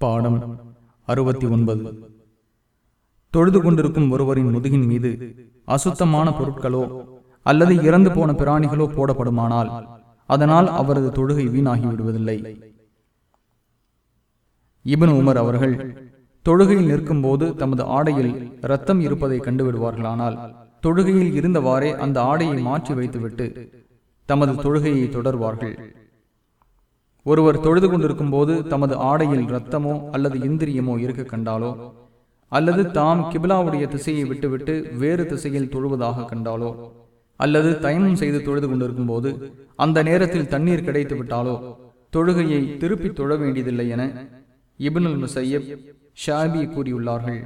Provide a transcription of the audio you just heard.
பாடம் அறுபத்தி ஒன்பது. தொழுது கொண்டிருக்கும் ஒருவரின் முதுகின் மீது அசுத்தமான பொருட்களோ அல்லது இறந்து போன பிராணிகளோ போடப்படுமானால் அதனால் அவரது தொழுகை வீணாகி விடுவதில்லை இப்னு உமர் அவர்கள் தொழுகையில் நிற்கும் போது தமது ஆடையில் இரத்தம் இருப்பதை கண்டுவிடுவார்களானால் தொழுகையில் இருந்தவாறே அந்த ஆடையை மாற்றி வைத்துவிட்டு தமது தொழுகையை தொடர்வார்கள். ஒருவர் தொழுது கொண்டிருக்கும் போது தமது ஆடையில் இரத்தமோ அல்லது இந்திரியமோ இருக்க கண்டாலோ அல்லது தாம் கிபிலாவுடைய திசையை விட்டுவிட்டு வேறு திசையில் தொழுவதாக கண்டாலோ அல்லது தயமம் செய்து தொழுது கொண்டிருக்கும் போது அந்த நேரத்தில் தண்ணீர் கிடைத்து விட்டாலோ தொழுகையை திருப்பி தொழ வேண்டியதில்லை என இபுனுல் முசையப் ஷாபி கூறியுள்ளார்கள்.